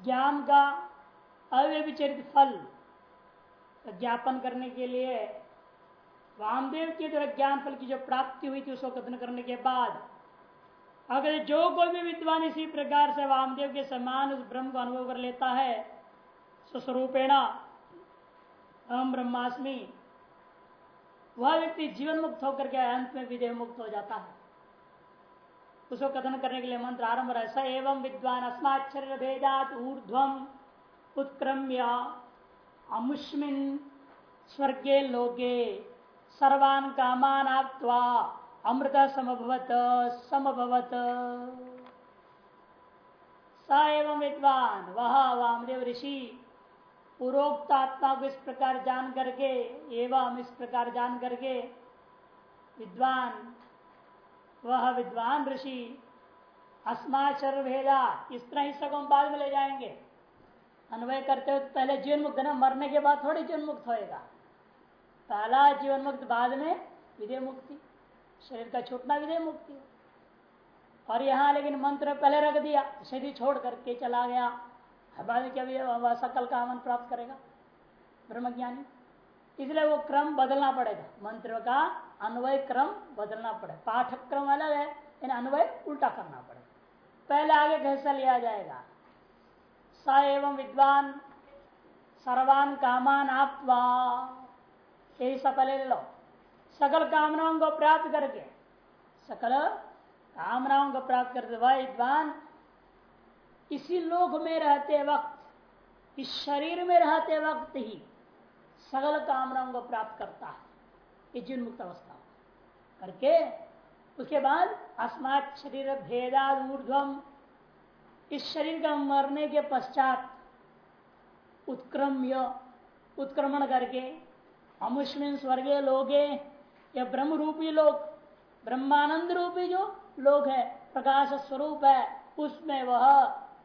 ज्ञान का अव्यभिचरित फल ज्ञापन करने के लिए वामदेव के द्वारा ज्ञान फल की जो प्राप्ति हुई थी, उसको कथन करने के बाद अगर जो कोई भी विद्वान इसी प्रकार से वामदेव के समान उस ब्रह्म को अनुभव कर लेता है, स्वस्वरूपेणा हम ब्रह्मास्मि, वह व्यक्ति जीवन मुक्त होकर के अंत में विदेह मुक्त हो जाता है। उसको कथन करने के लिए मंत्र आरंभ रहा है। स एवं विद्वान अस्माक्षर भेदात ऊर्ध्वम उत्क्रम्य अमुष्मिन स्वर्गे लोके सर्वान कामान आप्वा अमृत समभवत समभवत। स एवं विद्वान वह वामदेव ऋषि पूर्वोक्त आत्मा को इस प्रकार जान करके, एवं इस प्रकार जान करके विद्वान वह विद्वान ऋषि अस्माचर भेदा, इस तरह हिस्सा को हम बाद में ले जाएँगे। अन्वय करते हो पहले जीवन मुक्त ना? मरने के बाद थोड़ी जीवन मुक्त होएगा। पहला जीवन मुक्त बाद में विधेय मुक्ति। शरीर का छूटना विधेय मुक्ति। और यहाँ लेकिन मंत्र पहले रख दिया, शरीर छोड़ करके चला गया। बाद में क्या सकल का आमन प्राप्त करेगा ब्रह्मज्ञानी। इसलिए वो क्रम बदलना पड़ेगा। मंत्र का अन्वय क्रम बदलना पड़े। पाठक क्रम अलग है इन अन्वय उल्टा करना पड़े। पहले आगे कैसा लिया जाएगा। स एवं विद्वान सर्वान कामान आपवा। यही पहले ले लो। सकल कामनाओं को प्राप्त करके, सकल कामनाओं को प्राप्त करते वह विद्वान, इसी लोक में रहते वक्त, इस शरीर में रहते वक्त ही सकल कामनाओं को प्राप्त करता है। ये जीवन मुक्त अवस्था। करके उसके बाद अस्मात शरीर भेदाद ऊर्ध्वम इस शरीर का मरने के पश्चात उत्क्रम्य, उत्क्रमण करके अमुष्मिन स्वर्गीय लोगे या ब्रह्म रूपी लोग ब्रह्मानंद रूपी जो लोग है, प्रकाश स्वरूप है, उसमें वह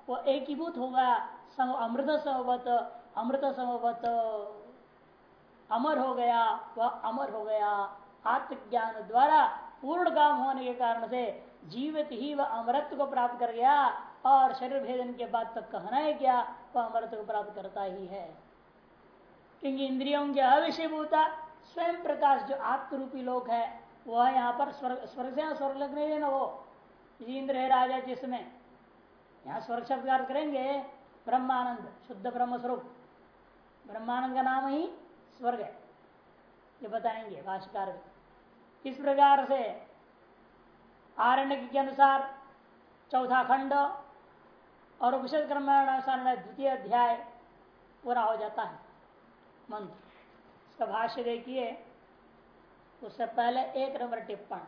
वो एकीभूत होगा। सम अमृत समवत अमृत समवत। अमर हो गया, वह अमर हो गया। आत्मज्ञान द्वारा पूर्ण काम होने के कारण से जीवित ही वह अमृत को प्राप्त कर गया और शरीर भेदन के बाद तक कहना है क्या, वह अमृत को प्राप्त करता ही है। क्योंकि इंद्रियों के अविषयभूता स्वयं प्रकाश जो आत्मरूपी लोग है, वह यहाँ पर स्वर्ग स्वर्ग से स्वर्ग लग नहीं ना वो। इंद्र है राजा जिसमें। यहाँ स्वर्ग शब्द करेंगे, ब्रह्मानंद, शुद्ध ब्रह्म स्वरूप ब्रह्मानंद का नाम ही स्वर्ग है। ये बताएँगे भाष्यकार इस प्रकार से आरण्य के अनुसार चौथा खंड और उपनिषद क्रमानुसार द्वितीय अध्याय पूरा हो जाता है। मंत्र। इसका भाष्य देखिए। उससे पहले एक नंबर टिप्पण।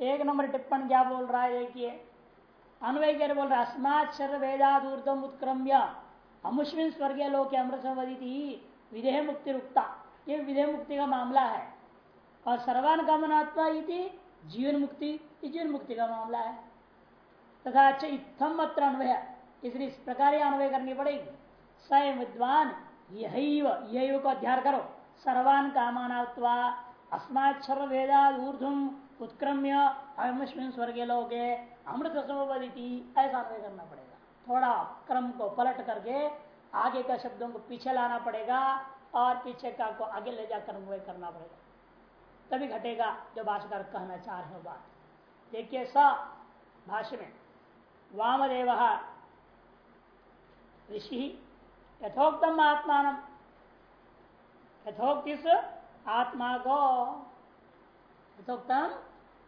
एक नंबर टिप्पण क्या बोल रहा है देखिए। अन्वय के बोल रहा है? अस्मात शर वेदाद ऊर्धम उत्क्रम्य अमुष्मिन स्वर्गीय लोक अमृत विदेह मुक्ति रुकता ये विधेय मुक्ति का मामला है। और सर्वान गमनात्मा जीवन मुक्ति जीवन मुक्ति का मामला है। तथा अच्छा इतम अत्र अन्वय, इसलिए इस प्रकार अन्वय करनी पड़ेगी। स्वयं विद्वान यही यही को अध्यार करो। सर्वान कामानात्वा अस्माक्षर वेदाद ऊर्धम उत्क्रम्य अमुष्मिन स्वर्गीय लोके अमृत समोपदिति ऐसा अन्वय करना पड़ेगा। थोड़ा क्रम को पलट करके आगे का शब्दों को पीछे लाना पड़ेगा और पीछे का को आगे ले जाकर अन्वय करना पड़ेगा। तभी घटेगा जो भाषाकार कहना चाह रहे हो बात। देखिए स भाष्य में, वामदेव ऋषि यथोक्तम आत्मान यथोक्त इस आत्मा को यथोक्तम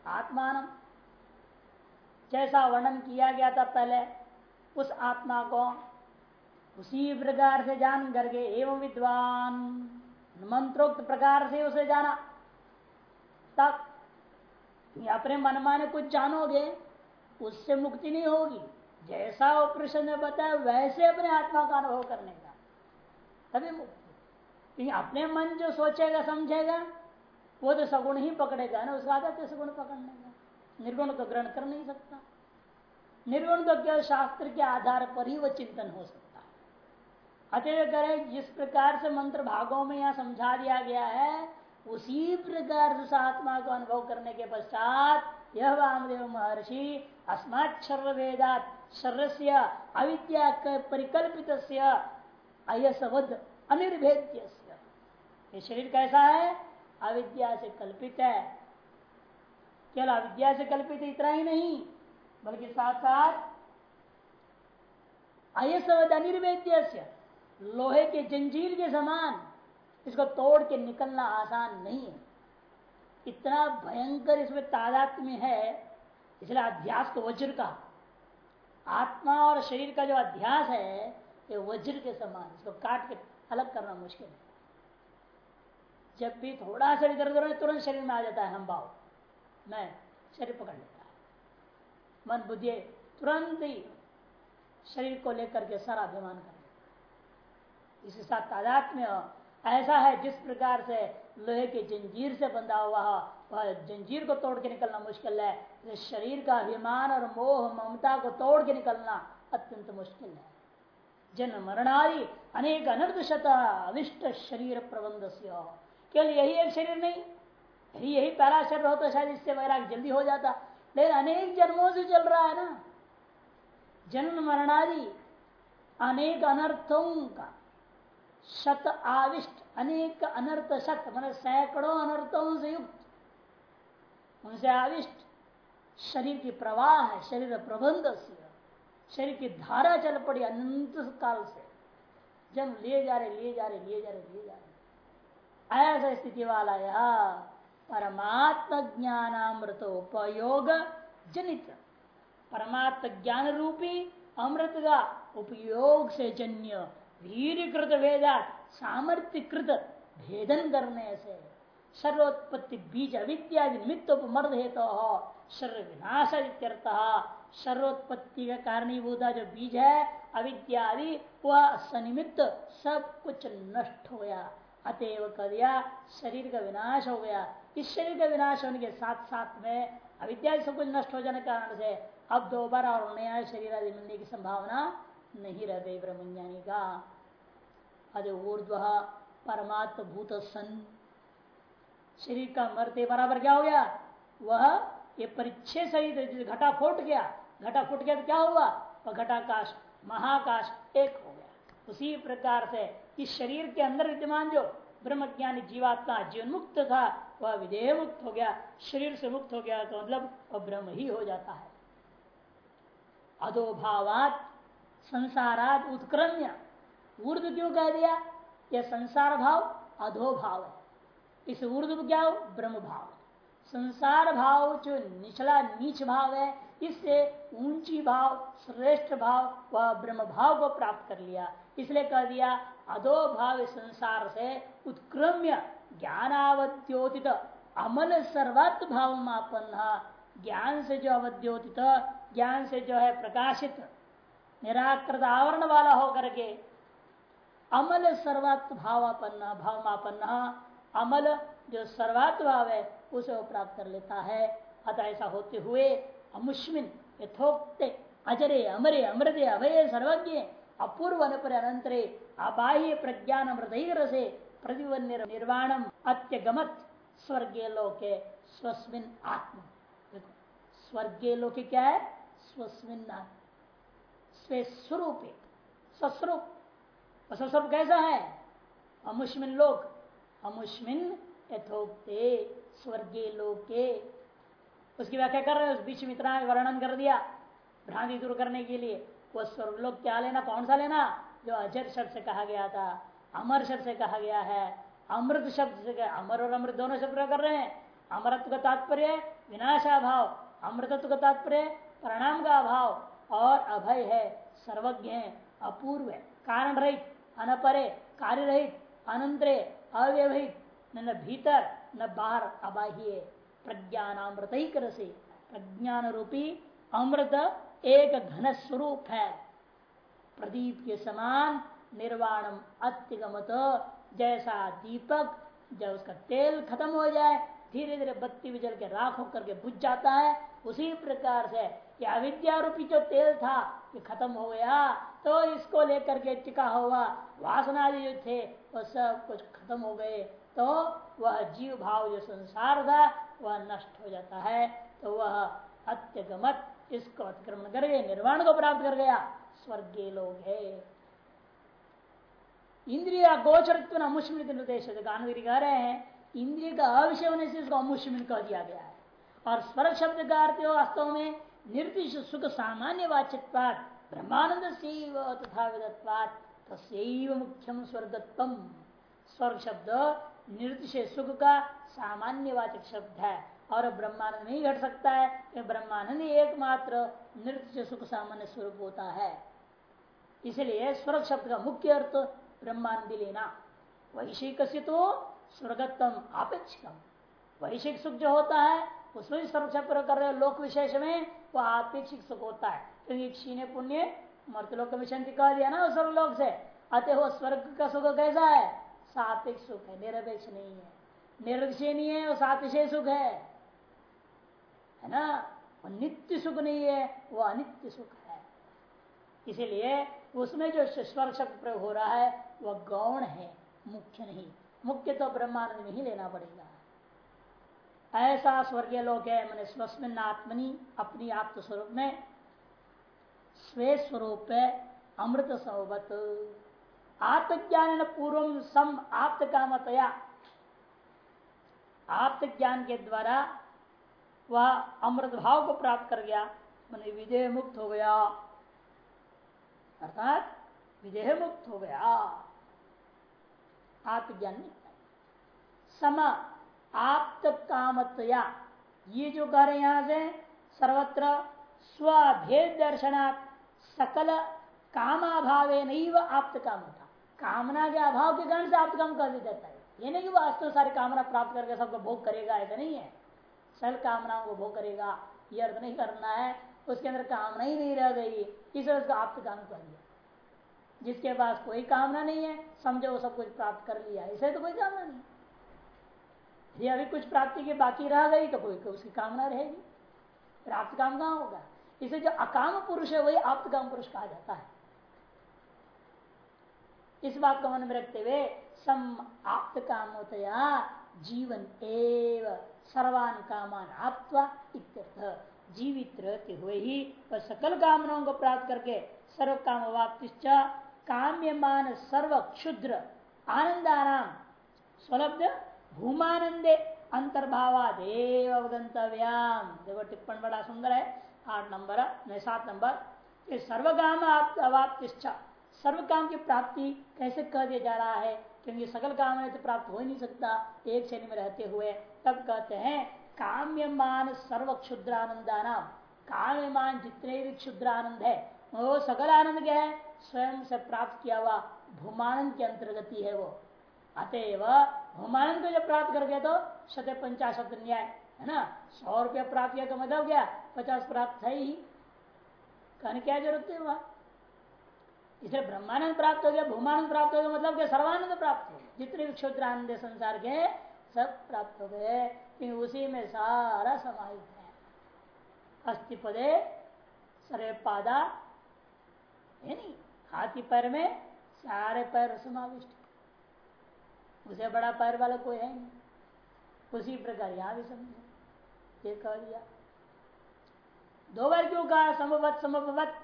आत्मान जैसा वर्णन किया गया था पहले, उस आत्मा को उसी प्रकार से जान करके एवं विद्वान, मंत्रोक्त प्रकार से उसे जाना। तक अपने मन माने कुछ जानोगे, उससे मुक्ति नहीं होगी। जैसा वो प्रश्न ने बताया, वैसे अपने आत्मा का अनुभव करने का। तभी मुक्ति। अपने मन जो सोचेगा, समझेगा, वो तो सगुण ही पकड़ेगा ना, उसका आदत है सगुण पकड़ने का। निर्गुण तो ग्रहण कर नहीं सकता। निर्गुण तो केवल शास्त्र के आधार पर ही वह चिंतन हो सकता है। अतः करें, जिस प्रकार से मंत्र भागों में यहाँ समझा दिया गया है उसी प्रकार से आत्मा को अनुभव करने के पश्चात यह वामदेव महर्षि अस्माक्षर वेदात शरीर से अविद्या परिकल्पित अयसवध अनिर्भेद्य ये शरीर कैसा है? अविद्या से कल्पित है। केवल अविद्या से कल्पित इतना ही नहीं, बल्कि साथ साथ अयसवध अनिर्वेद्य लोहे के जंजीर के समान इसको तोड़ के निकलना आसान नहीं है। इतना भयंकर इसमें तादात्म्य है, इसलिए अध्यास को वज्र का आत्मा और शरीर का जो अध्यास है, ये वज्र के समान इसको काट के अलग करना मुश्किल है। जब भी थोड़ा सा इधर उधर तुरंत शरीर में आ जाता है हम भाव मैं शरीर पकड़ लेता है। मन बुद्धि तुरंत ही शरीर को लेकर के सारा अभिमान कर लेता इसके साथ तादाद में ऐसा है, जिस प्रकार से लोहे के जंजीर से बंधा हुआ वह जंजीर को तोड़ के निकलना मुश्किल है। शरीर का अभिमान और मोह, ममता को तोड़ के निकलना अत्यंत मुश्किल है। जन्म मरणारी अनेक अनर्थ शत अविष्ट शरीर प्रबंध केवल यही एक शरीर नहीं, यही यही पहला शरीर होता शायद इससे वैराग जल्दी हो जाता। लेकिन अनेक जन्मों से चल रहा है ना। जन्म मरणादि अनेक अनर्थों का शत आविष्ट अनेक अनर्थ शत मान सैकड़ों अनर्थों से युक्त। उनसे आविष्ट। शरीर की प्रवाह है, शरीर प्रबंध शरीर की धारा चल पड़ी अनंत काल से। जन्म लिए जा रहे, लिए जा रहे, लिए जा रहे, लिए जा रहे। ऐसा स्थिति वाला यह परमात्म ज्ञानामृत उपयोग जनित। परमात्म ज्ञान रूपी अमृत का उपयोग से जन्य वीरकृत वेदा सामर्थ्यकृत भेदन करने से सर्वोत्पत्ति बीज अविद्या निमित्त उपमर्द हेतु तो शर्व विनाश सर्वोत्पत्ति का कारणीभूत जो बीज है, अविद्यादि, वह सनिमित्त सब कुछ नष्ट हो गया, अतएव कर दिया, शरीर का विनाश हो गया। इस शरीर का विनाश होने के साथ साथ में अविद्या सब कुछ नष्ट हो जाने के कारण से अब दोबारा और नया शरीर आदि मिलने की संभावना नहीं रहते ब्रह्मज्ञानी का। अरे ऊर्ध्व परमात्म भूत सन शरीर का मरते बराबर क्या हो गया? वह ये परिच्छे शरीर घटा फूट गया, घटा फूट गया तो क्या हुआ? वह घटाकाश, महाकाश एक हो गया। उसी प्रकार से इस शरीर के अंदर विद्यमान जो ब्रह्म ज्ञानी जीवात्मा जीवन मुक्त था, वह विधेय मुक्त हो गया, शरीर से मुक्त हो गया तो मतलब वह ब्रह्म ही हो जाता है। अधोभावात, संसारात उत्क्रम्य ऊर्द क्यों कह दिया यह संसार भाव, अधो भाव है। इस ऊर्द क्या ब्रह्म भाव संसार भाव जो निचला नीच भाव है, इससे ऊँची भाव, श्रेष्ठ भाव व ब्रह्म भाव को प्राप्त कर लिया। इसलिए कह दिया, अधो भाव संसार से उत्क्रम्य, ज्ञानावद्योतित अमल सर्वत भाव मापन्न ज्ञान से जो अवद्योतित, ज्ञान से जो है प्रकाशित, निराकृत आवरण वाला होकर के अमल सर्वात्म भावापन्न भाव मापन्न अमल जो सर्वात्म भाव है, उसे वो प्राप्त कर लेता है। अतः ऐसा होते हुए अमुष्मिन, यथोक्ते, अजरे, अमरे, अमृत, अभय, सर्वज्ञ, अपूर्व, अनपर, अनंतरे, अबाह्य, प्रज्ञान अमृत से प्रतिवन निर्वाणम, अत्यगमत स्वर्गीय लोके, स्वस्मिन आत्म। स्वर्गीय लोके क्या है? स्वस्मिन स्वे स्वरूप, स्वस्वरूप। स्वस्वरूप कैसा है? अमुष्मिन लोक, अमुष्मिन यथोक्ते स्वर्गीय लोके। उसकी व्याख्या कर रहे हैं, उस बीच में वर्णन कर दिया, भ्रांति दूर करने के लिए। वो स्वर्गलोक क्या लेना, कौन सा लेना? जो अजर शब्द से कहा गया था, अमर शब्द से कहा गया है, अमृत शब्द से अमर और अमृत दोनों शब्द कर रहे हैं? अमरत्व का तात्पर्य विनाशा भाव अमृतत्व का तात्पर्य, परिणाम का अभाव। और अभय है, सर्वज्ञ है, अपूर्व है, कारण रहित। अनपरे कार्य रहित अनंतरे, अव्यवहित, न भीतर, न बाहर, अबाह्य। प्रज्ञानामृत ही कर से प्रज्ञान रूपी अमृत एक घन स्वरूप है प्रदीप के समान निर्वाणम अत्यगमत। जैसा दीपक, जब उसका तेल खत्म हो जाए धीरे धीरे बत्ती जल के राख होकर के बुझ जाता है, उसी प्रकार से ये अविद्या रूपी जो तेल था, ये खत्म हो गया। तो इसको लेकर के टिका हुआ, वासना जो थे, वो सब कुछ खत्म हो गए। तो वह जीव भाव जो संसार था, वह नष्ट हो जाता है। तो वह अत्यगमत इसको अतिक्रमण कर गए, निर्वाण को प्राप्त कर गया। स्वर्गीय लोग है। इंद्रिय गोचरित्व अमुष्मित निर्देश गानगिरी कह रहे हैं, इंद्रिय का अविषय होने से इसको अमुष्मित कह दिया गया है। और स्वर शब्द का अर्थ वास्तव में निर्दिश सुख सामान्य वाचित्वाद ब्रह्मानंद से तथा विदत्वाद तस्व मुख्यम स्वर्गत्व। स्वर्ग शब्द निर्दिश सुख का सामान्य वाचक शब्द है, और ब्रह्मानंद नहीं घट सकता है ब्रह्मानंद एकमात्र नृत्य सुख सामान्य स्वरूप होता है। इसलिए स्वर्ग शब्द का मुख्य अर्थ ब्रह्मानंद लेना। वैशिक से तो स्वर्गत्म अपेक्षितम वैशिक सुख जो होता है, उसमें स्वर्ग शब्द कर रहे लोक विशेष में वो अपेक्षिक सुख होता है। क्योंकि तो क्षीण पुण्य मर्तलोक मिशन कह दिया ना स्वर्ग लोक से अतः वो स्वर्ग का सुख कैसा है? सापेक्ष सुख है, निरपेक्ष नहीं है। निरक्षय नहीं है, वो सातिशय सुख है। है ना? वो नित्य सुख नहीं है, वो अनित्य सुख है। इसीलिए उसमें जो स्वर शब्द प्रयोग हो रहा है वह गौण है, मुख्य नहीं। मुख्य तो ब्रह्मानंद में ही लेना पड़ेगा। ऐसा स्वर्गीय लोक है, मैंने स्वस्मिन आत्मनि, अपनी आत्म स्वरूप में स्वे स्वरूप अमृत सौबत आत्मज्ञान पूर्व सम आप्त कामतया आप्त ज्ञान के द्वारा वह अमृत भाव को प्राप्त कर गया, मैंने विदेह मुक्त हो गया। अर्थात विदेह मुक्त हो गया। आत्मज्ञान सम आप्त कामतया ये जो कह रहे यहाँ से, सर्वत्र स्वभेद दर्शनात् सकल कामाभावे नहीं वह आप्त काम होता। कामना के अभाव के कारण से आप्त काम कर देता है। ये नहीं कि वास्तव सारी कामना प्राप्त करके सबको भोग करेगा, ऐसा नहीं है। सल कामनाओं को भोग करेगा, ये अर्थ नहीं करना है, उसके अंदर कामना ही नहीं रह गई, इसे उसको आप काम कर लिया जिसके पास कोई कामना नहीं है, समझो वो सब कुछ प्राप्त कर लिया, इसे तो कोई कामना नहीं। यदि अभी कुछ प्राप्ति की बाकी रह गई तो कोई उसकी कामना रहेगी। प्राप्त काम कहाँ होगा? इसे जो अकाम पुरुष है, वही काम पुरुष कहा जाता है। इस बात को मन में रखते हुए, सम आप्त कामोतया जीवन एव सर्वान कामान इत्यर्थ। जीवित रहते हुए ही वह सकल कामनाओं को प्राप्त करके सर्व काम वाप्तिश्च काम्यमान सर्व क्षुद्र आनंदानाम स्वलब्ध भूमानंदे अंतर्भावादेव अवगंतव्याम देखो, टिप्पण बड़ा सुंदर है। आठ नंबर सात नंबर सर्व काम अवाप्तिश्च। सर्व काम की प्राप्ति कैसे कह दिया जा रहा है? क्योंकि सकल काम है तो प्राप्त हो ही नहीं सकता। एक शनि में रहते हुए तब कहते हैं, काम्यमान सर्व क्षुद्र आनंदानाम काम्यमान जितने भी क्षुद्र आनंद है, वो सकल आनंद क्या है, स्वयं से प्राप्त किया हुआ भूमानंद की अंतर्गति है वो। अतएव भूमानंद को जब प्राप्त कर गया तो शत पंचाशत न्याय। है ना? सौ रुपया प्राप्त किया तो मतलब क्या पचास प्राप्त है ही। कहने क्या ज़रूरत है वहाँ? इसलिए ब्रह्मानंद प्राप्त हो गया, भूमानंद प्राप्त हो गया मतलब क्या सर्वानंद प्राप्त हो जितने भी क्षुद्र आनंद संसार के, सब प्राप्त हो गए। उसी में सारा समाहित है। अस्थि पदे सर्वे पादा है हाथी पैर में सारे पैर समाविष्ट उसे बड़ा पैर वाला कोई है नहीं। उसी प्रकार यहाँ भी समझे। ये कह दिया। दो बार क्यों कहा समवत समवत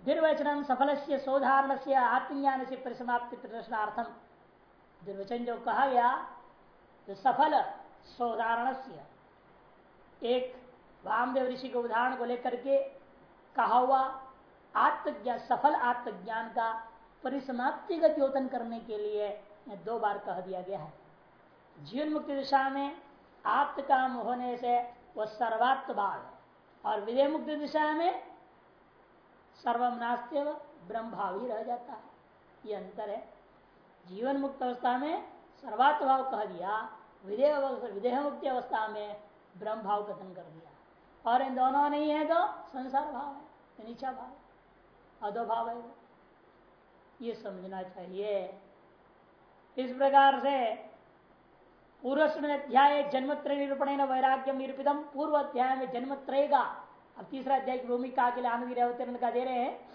निर्वचन सफल से सोधारण से आत्मज्ञान से परिसमाप्ति प्रदर्शनार्थम निर्वचन जो कहा गया तो सफल सोधारण से एक वामदेव ऋषि के उदाहरण को लेकर के कहा हुआ आत्मज्ञान सफल आत्मज्ञान का परिसमाप्ति का द्योतन करने के लिए दो बार कह दिया गया है। जीवन मुक्ति दिशा में आत्म काम होने से वह सर्वात्म भाव है। और विजय मुक्ति दिशा में सर्वम नास्ते ब्रह्म भाव ही रह जाता है। ये अंतर है। जीवन मुक्त अवस्था में सर्वात्म भाव कह दिया, विदेह विदेह मुक्ति अवस्था में ब्रह्म भाव कथन कर दिया। और इन दोनों नहीं है तो संसार भाव है नीचा भाव अधो भाव है। ये समझना चाहिए। इस प्रकार से अध्याय निरूपण वैराग्य निरूपितम पूर्व अध्याय में जन्मत्रय का अब तीसरा अध्याय की भूमिका के लिए का दे रहे हैं।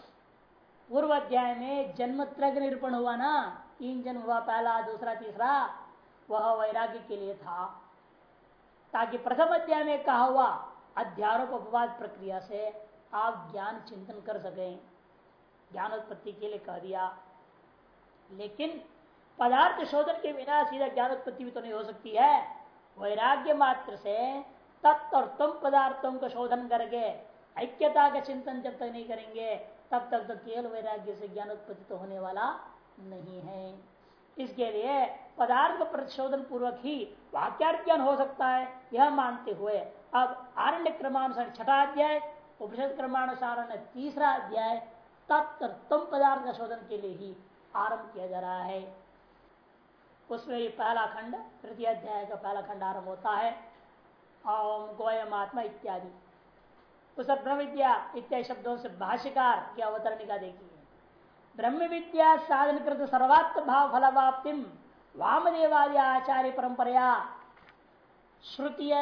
पूर्व अध्याय में त्रग निरूपण हुआ ना तीन जन्म हुआ पहला, दूसरा, तीसरा, वह वैराग्य के लिए था। ताकि प्रथम अध्याय में कहा हुआ अध्यारोप अपवाद प्रक्रिया से आप ज्ञान चिंतन कर सके। ज्ञानोत्पत्ति के लिए कह दिया। लेकिन पदार्थ शोधन के बिना सीधा ज्ञान उत्पत्ति भी तो नहीं हो सकती है। वैराग्य मात्र से तत्व और तुम पदार्थों का शोधन करके, ऐक्यता का चिंतन जब तक नहीं करेंगे, तब तक तो केवल वैराग्य से ज्ञान उत्पत्ति तो होने वाला नहीं है। इसके लिए पदार्थ का प्रतिशोधन पूर्वक ही वाक्यार्थ ज्ञान हो सकता है, यह मानते हुए अब आरण्य क्रमानुसार छठा अध्याय, उपनिषद क्रमानुसार तीसरा अध्याय तत्व तुम पदार्थ का शोधन के लिए ही आरंभ किया जा रहा है। उसमें ये पहला खंड, तृतीय अध्याय का पहला खंड आरंभ होता है। ओम गोयम आत्मा इत्यादि। उस ब्रह्म विद्या इत्यादि शब्दों से भाष्यकार की अवतरणिका देखिए ब्रह्म विद्या साधन कृत सर्वात्म भाव फलवाप्ति वामदेवादि आचार्य परंपरया श्रुतिय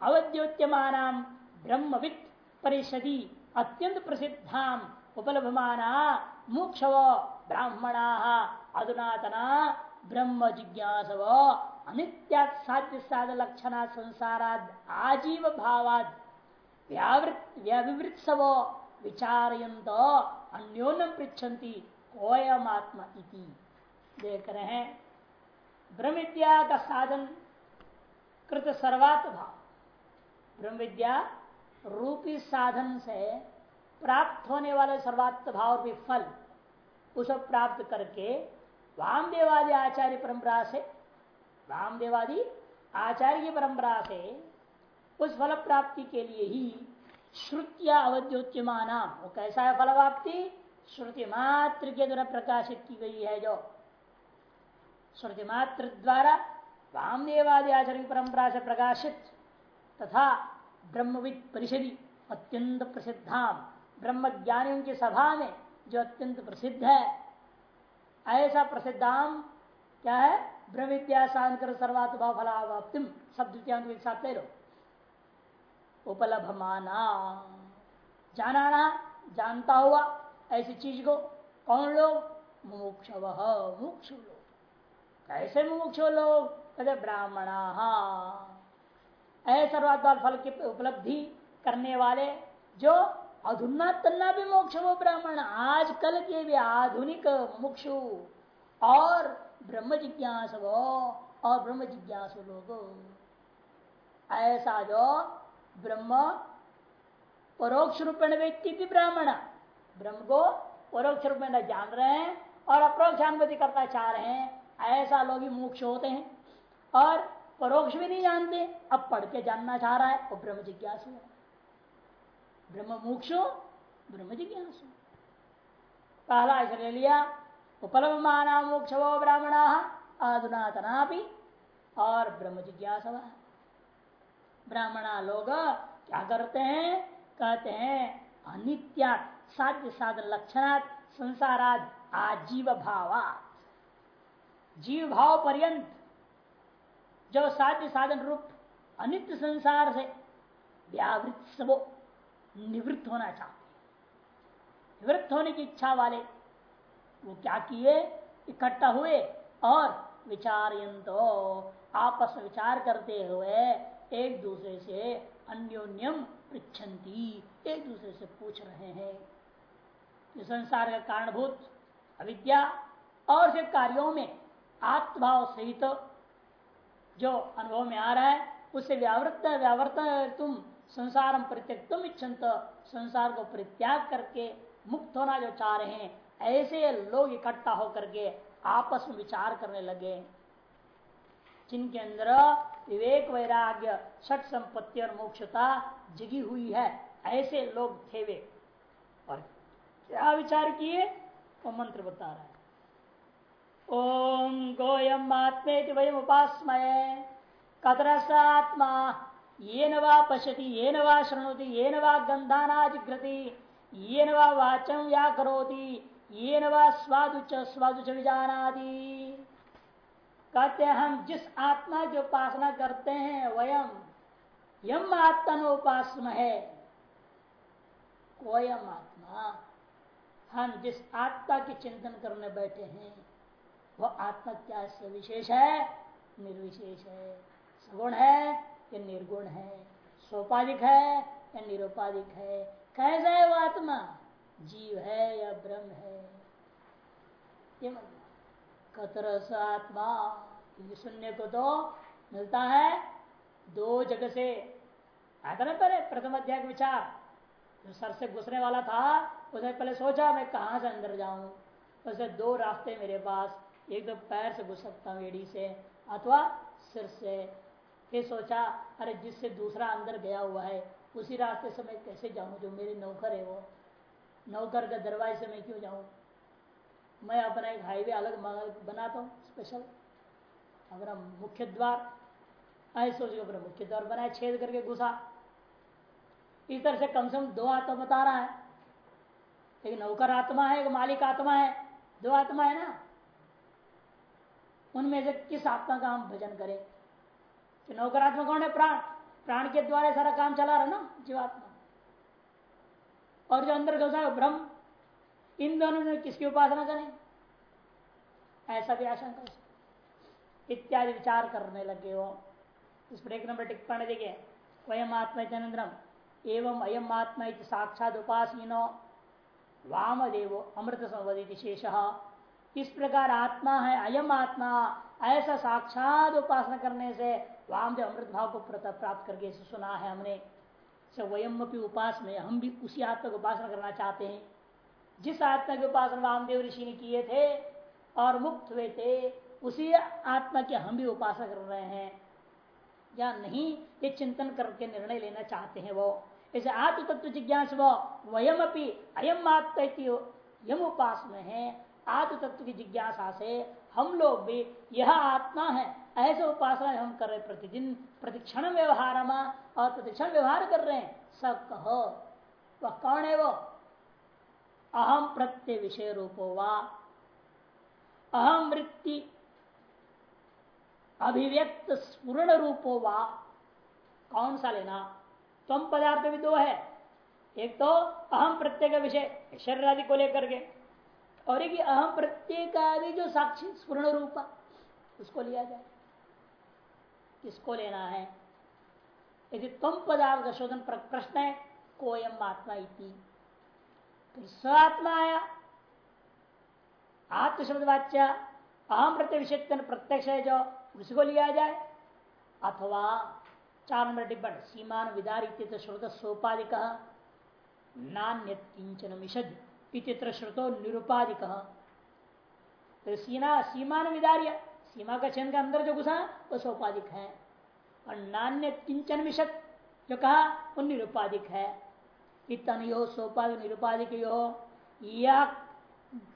अवद्योत्यमान ब्रह्मविद परिषदी अत्यंत प्रसिद्धा उपलभमाना मोक्षव ब्राह्मणा अधुनातना ब्रह्म जिज्ञासव। अनित्या साध्य साध लक्षणा संसाराद आजीव भावाद व्यावृत्सव विचारयंत अन्योन्यम पृछन्ति कोयमात्मा इति। देख रहे हैं ब्रह्म विद्या का साधन कृत सर्वात भाव ब्रह्म विद्या रूपी साधन से प्राप्त होने वाले सर्वात्म भाव भी फल, उसे प्राप्त करके वामदेवादी आचार्य परंपरा से वामदेवादी आचार्य की परंपरा से उस फल प्राप्ति के लिए ही श्रुतिया अवद्योच्यमाना वो कैसा है फल प्राप्ति श्रुति मात्र के द्वारा प्रकाशित की गई है जो। श्रुति मात्र द्वारा वामदेवादी आचार्य परंपरा से प्रकाशित तथा ब्रह्मविद परिषदि अत्यंत प्रसिद्धाम। ब्रह्म ज्ञानियों की सभा में जो अत्यंत प्रसिद्ध है ऐसा प्रसिद्धाम क्या है? ब्रह्म विद्या सांकर सर्वात भाव फलावाप्तिम द्वितीयांत एक साथ ले लो उपलब्ध माना जाना ना जानता हुआ, ऐसी चीज़ को कौन लोग? मुमुक्ष मुमुक्ष लोग। कैसे मुमुक्ष लोग? कहते ब्राह्मणा। ऐसे सर्वात्माल फल की उपलब्धि करने वाले जो अधुना तन्ना भी मोक्ष वो ब्राह्मण आजकल के भी आधुनिक मुक्षु। और ब्रह्म जिज्ञास वो और ब्रह्म जिज्ञास लोग ऐसा जो ब्रह्म परोक्ष रूपेण व्यक्ति भी ब्राह्मण। ब्रह्म को परोक्ष रूप में जान रहे हैं और अप्रोक्ष अनुभूति करना चाह रहे हैं। ऐसा लोग ही मोक्ष होते हैं। और परोक्ष भी नहीं जानते, अब पढ़ के जानना चाह रहा है, वो ब्रह्म जिज्ञासु है। ब्रह्म मोक्षो ब्रह्म जिज्ञासु पहला ऐसा ले लिया उपलब्ध माना मोक्ष वो ब्राह्मण अधुनातना भी और ब्रह्म जिज्ञास ब्राह्मणा लोग क्या करते हैं? कहते हैं अनित्या साध्य साधन लक्षणात् संसाराद आजीव भावा जीव भाव पर्यंत जो साध्य साधन रूप अनित्य संसार से व्यावृत सबो। निवृत्त होना चाहते निवृत्त होने की इच्छा वाले, वो क्या किए? इकट्ठा हुए और विचारयंतो, आपस में विचार करते हुए एक दूसरे से अन्योन्यम पृछंती एक दूसरे से पूछ रहे हैं। संसार का कारणभूत, अविद्या और से कार्यों में आत्मभाव सहित तो जो अनुभव में आ रहा है, उससे व्यावृत व्यावर्त तुम संसार परित्यक्तम इच्छन्त संसार को परित्याग करके मुक्त होना जो चाह रहे हैं, ऐसे लोग इकट्ठा होकर के आपस में विचार करने लगे। जिनके अंदर विवेक, वैराग्य छठ संपत्ति और मोक्षता जगी हुई है, ऐसे लोग थे वे। और क्या विचार किए? वो मंत्र बता रहा है। ओम गोयम आत्मे वयम उपासमय कतरस आत्मा ये वा पश्यति ये वा शृणोति ये वा गंधानाजिघ्रति ये वा वाचम या करोति ये वा स्वादुच स्वादुच विजानादि कहते हम, जिस आत्मा की उपासना करते हैं, वयम, यम आत्मनोपासम है। कोयम आत्मा। हम जिस आत्मा के चिंतन करने बैठे हैं, वह आत्मा क्या विशेष है? निर्विशेष है। सगुण है या निर्गुण है, सोपाधिक है, या निरुपाधिक है। कैसा है वो आत्मा? जीव है या ब्रह्म है? ये कतरस आत्मा सुनने को तो मिलता है दो जगह से। आता ना पहले प्रथम अध्याय का विचार, जो सर से घुसने वाला था, उसने पहले सोचा, मैं कहा से अंदर जाऊँ? वैसे दो रास्ते मेरे पास, एक तो पैर से घुस सकता हूँ एड़ी से, अथवा सिर से। फिर सोचा, अरे, जिससे दूसरा अंदर गया हुआ है, उसी रास्ते से मैं कैसे जाऊँ? जो मेरे नौकर है वो। नौकर का दरवाजे से मैं क्यों जाऊँ? मैं अपना एक हाईवे अलग बनाता हूँ स्पेशल अपना मुख्य द्वार। ऐसे सोच अपना मुख्य द्वार बनाया छेद करके घुसा। इस तरह से कम से कम दो आत्मा बता रहा है। एक नौकर आत्मा है, एक मालिक आत्मा है। दो आत्मा है ना? उनमें से किस आत्मा का हम भजन करें? कि नौकर कौन है? प्राण। प्राण के द्वारा सारा काम चला रहा ना, जीवात्मा। और जो अंदर घुसा है, ब्रह्म। इन दोनों में किसकी उपासना करें? ऐसा भी आशंका इत्यादि विचार करने लगे हो। इस पर एक नंबर टिप्पणी देखिए। वयम आत्मा चंद्रम एवं अयम आत्मा साक्षात उपासीनो। वामदेव अमृत संवदित शेष। इस प्रकार आत्मा है, अयम आत्मा। ऐसा साक्षात उपासना करने से वामदेव अमृत भाव को प्राप्त करके सुना है हमने। वयम उपास में हम भी उसी आत्मा को उपासना करना चाहते हैं। जिस आत्मा के उपासना वामदेव ऋषि ने किए थे और मुक्त हुए थे, उसी आत्मा के हम भी उपासना कर रहे हैं। या नहीं, ये चिंतन करके निर्णय लेना चाहते हैं वो। ऐसे आत्म तत्व जिज्ञास वो वयम अपनी अयम आत्मा यम उपास में है। आत्म तत्व की जिज्ञासा से हम लोग भी यह आत्मा है। ऐसे उपासना हम कर रहे प्रतिदिन, प्रतिक्षण व्यवहार और प्रतिक्षण व्यवहार कर रहे हैं। सब कहो, वह कौन है वो? अहम प्रत्यय विषय रूपो वा। अहम वृत्ति अभिव्यक्त स्पूर्ण रूपो वा। कौन सा लेना? तम पदार्थ भी दो है। एक तो अहम प्रत्यय का विषय शरीर आदि को लेकर के। और एक अहम प्रत्येक आदि जो साक्षी स्पूर्ण रूपा, उसको लिया जाए। किसको लेना है? यदि तम पदार्थ शोधन प्रश्न है, कोयम आत्मा इति। फिर स आत्मा आया आत्म शब्द वाच्य अहम प्रत्यय विषय प्रत्यक्ष है जो उसको लिया जाए। अथवा चार नंबर टिप्पण सीमान विदारित श्रुत सोपाधिक नान्य किंचन मिषद इतित्र श्रुतो निरुपाधिक तो सीना सीमान विदार्य। सीमा का चयन का अंदर जो घुसा, वो सोपाधिक है। और नान्य किंचन मिषद जो कहा, वो निरुपाधिक है। इतन यो सोपाधिक, निरुपाधिक यो। या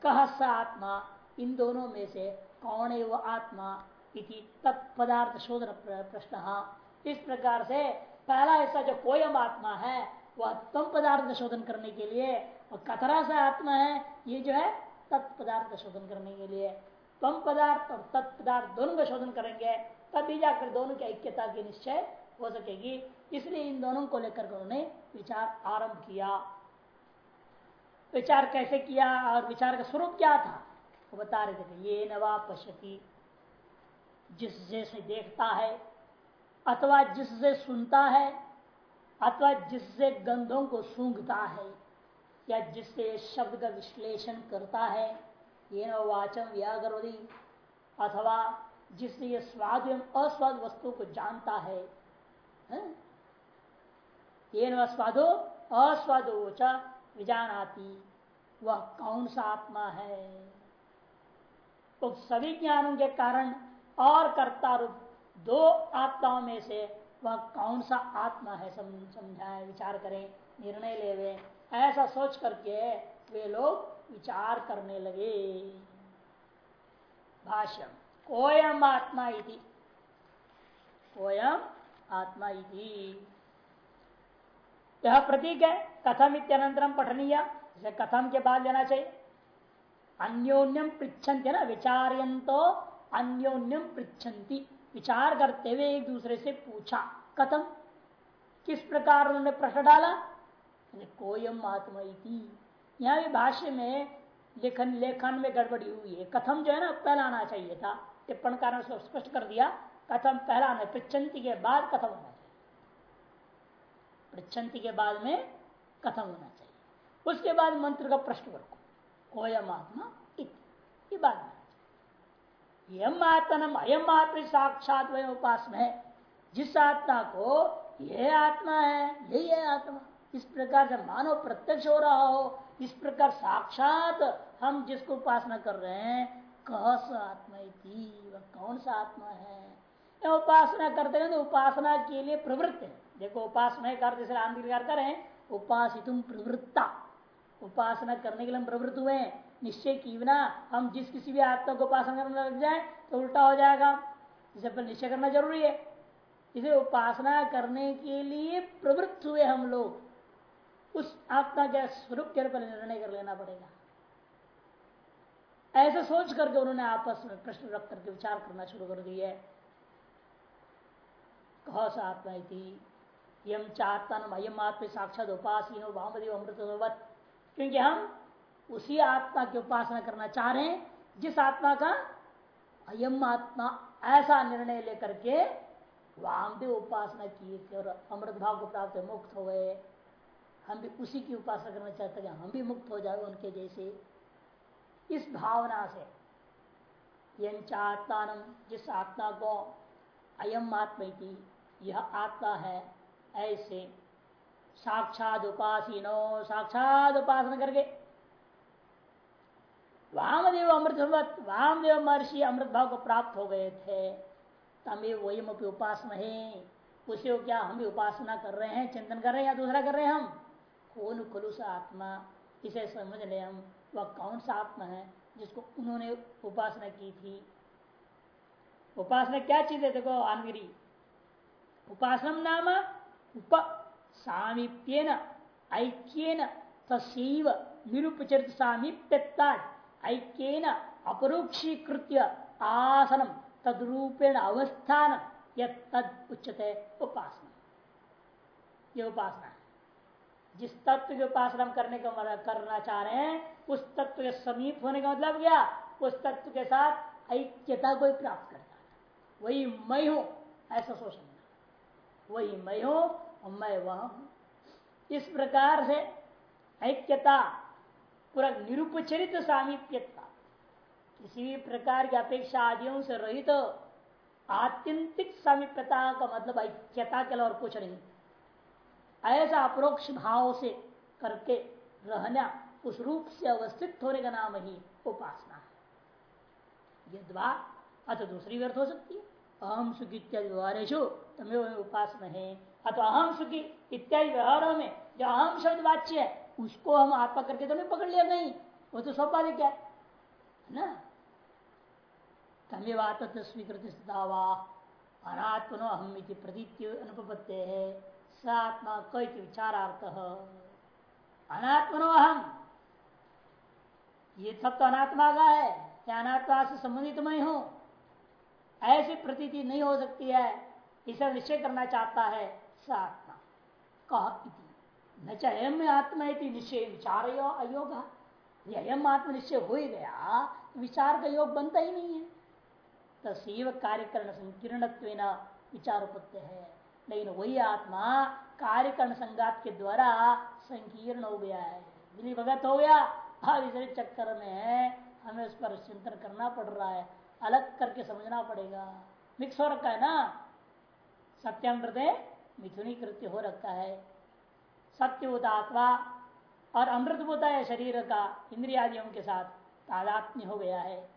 कह आत्मा, इन दोनों में से कौन है वो आत्मा? इति तत्पदार्थ शोधन प्रश्न। इस प्रकार से पहला ऐसा जो कोयम आत्मा है, वह तम पदार्थ शोधन करने के लिए और कतरा सा आत्मा है, ये जो है तत्पदार्थ का शोधन करने के लिए। तम पदार्थ और तत्पदार्थ दोनों का शोधन करेंगे, तभी जाकर दोनों की ऐक्यता की निश्चय हो सकेगी। इसलिए इन दोनों को लेकर उन्होंने विचार आरंभ किया। विचार कैसे किया और विचार का स्वरूप क्या था? वो बता रहे थे ये नवा पश्यती जिससे से देखता है अथवा जिससे सुनता है, अथवा जिससे गंधों को सूंघता है। या जिससे शब्द का विश्लेषण करता है ये न वाचन व्यागरोधी अथवा जिससे ये स्वाद एवं अस्वाद वस्तु को जानता है, ये न स्वादो अस्वादो विजानाती वह कौन सा आत्मा है? तो सभी ज्ञानों के कारण और कर्ता रूप दो आत्माओं में से वह कौन सा आत्मा है? समझाए विचार करें निर्णय ले वे ऐसा सोच करके वे लोग विचार करने लगे। भाष्यम, कोयम आत्मा इति। कोयम आत्मा इति। यह प्रतीक है, कथम इत्यनंतरम पठनीय इसे कथम के बाद लेना चाहिए। अन्योन्यम पृछन्ति ना विचार्यंतो अन्योन्यम पृछन्ति विचार करते हुए एक दूसरे से पूछा, कथम, किस प्रकार उन्होंने प्रश्न डाला? कोयम आत्मा यहाँ भी भाष्य में लेखन लेखन में गड़बड़ी हुई है। कथम जो है ना पहला आना चाहिए था। टिप्पण कारण स्पष्ट कर दिया, कथम पहला आना पृछंती के बाद कथम होना चाहिए। पृछंती के बाद में कथम होना चाहिए। उसके बाद मंत्र का प्रश्न रखो। कोयम आत्मा ये बात यम आत्मनम, अयम आत्म साक्षात वह उपासना है। जिस आत्मा को यह आत्मा है यही है आत्मा। इस प्रकार से मानव प्रत्यक्ष हो रहा हो, इस प्रकार साक्षात हम जिसको उपासना कर रहे हैं कह स आत्मा वह कौन सा आत्मा है? उपासना करते हैं तो उपासना के लिए प्रवृत्त है। देखो, उपासना करते आंधिकार करें उपासित प्रवृत्ता। उपासना करने के लिए हम प्रवृत्त हुए हैं। निश्चय की बिना हम जिस किसी भी आत्मा को उपासना करने लग जाए तो उल्टा हो जाएगा। इसे पर निश्चय करना ज़रूरी है। इसे उपासना करने के लिए प्रवृत्त हुए हम लोग उस आत्मा के स्वरूप के रूप में निर्णय कर लेना पड़ेगा। ऐसा सोच करके उन्होंने आपस में प्रश्न रख करके, विचार करना शुरू कर दिए कह आत्मा थी यम चात्म अयम आत्म साक्षात उपासीनो अमृत क्योंकि हम उसी आत्मा की उपासना करना चाह रहे हैं, जिस आत्मा का अयम आत्मा ऐसा निर्णय लेकर के वामदेव उपासना की और अमृत भाव को प्राप्त मुक्त हो गए। हम भी उसी की उपासना करना चाहते हैं हम भी मुक्त हो जाए उनके जैसे। इस भावना से यंचात्मान, जिस आत्मा को अयम आत्मा की यह आत्मा है ऐसे साक्षात उपासीनो, साक्षात उपासना करके। वामदेव अमृत वामदेव महर्षि अमृत भाव को प्राप्त हो गए थे। तमें वही उपासना है। उसे क्या हम भी उपासना कर रहे हैं, चिंतन कर रहे हैं या दूसरा कर रहे हैं हम? खुलूस आत्मा, इसे समझ ले हम, वह कौन सा आत्मा है जिसको उन्होंने उपासना की थी? उपासना क्या चीज़ है? देखो, आनगिरी। उपासना नाम उप सामीप्यन ऐक्यन तस्व निरुपचरित सामीप्यता ऐक्यन, अपरोक्षीकृत्य आसनम, तदरूपेण अवस्थान या तद उच्चते उपासना। ये उपासना जिस तत्व के उपासना करने का मतलब करना चाह रहे हैं, उस तत्व के समीप होने का मतलब क्या? उस तत्व के साथ ऐक्यता को प्राप्त करना वही मैं हूँ, ऐसा सोचना। वही मैं हूँ और मैं वह हूँ। इस प्रकार से ऐक्यता, पूरा निरुपचरित सामीप्यता, किसी भी प्रकार की अपेक्षा आदियों से रहित तो आत्यंतिक सामीप्यता का मतलब ऐक्यता के और कुछ नहीं। ऐसा अप्रोक्ष भाव से करके रहना उस रूप से अवस्थित होने का नाम ही उपासना है। यदवा अथ दूसरी व्यर्थ हो सकती है। अहम सुखी इत्यादि व्यवहारेशु तमें उपासना है। अथवा अहम सुखी इत्यादि व्यवहारों में जो अहम शब्द वाच्य है, उसको हम आत्मा करके तो नहीं पकड़ लिया नहीं वो तो स्वाभाविक है ना? तमेवात स्वीकृत दावा अनात्मनो अहम प्रतीत अनुपत्ते है आत्मा कई विचारार्थ। अनात्मनो अहम ये सब तो अनात्मा का है, क्या अनात्मा से संबंधित मैं हूँ? ऐसी प्रतीति नहीं हो सकती है, इसे निश्चय करना चाहता है स आत्मा कह न चाहे आत्मा निश्चय विचार अयोग। अयम आत्म निश्चय हो ही गया विचार का योग बनता ही नहीं है। तस्व कार्यकरण संकीर्ण विचार उपत्य है। लेकिन वही आत्मा कार्यकरण संगात के द्वारा संकीर्ण हो गया है। दिली भगत हो गया। अब इस चक्कर में हमें उस पर चिंतन करना पड़ रहा है। अलग करके समझना पड़ेगा। मिक्स हो रखा है ना? सत्यामृत मिथुनी कृत्य हो रखा है। सत्य होता आत्मा और अमृत होता है शरीर का, इंद्रियादियों के साथ तादात्म्य हो गया है।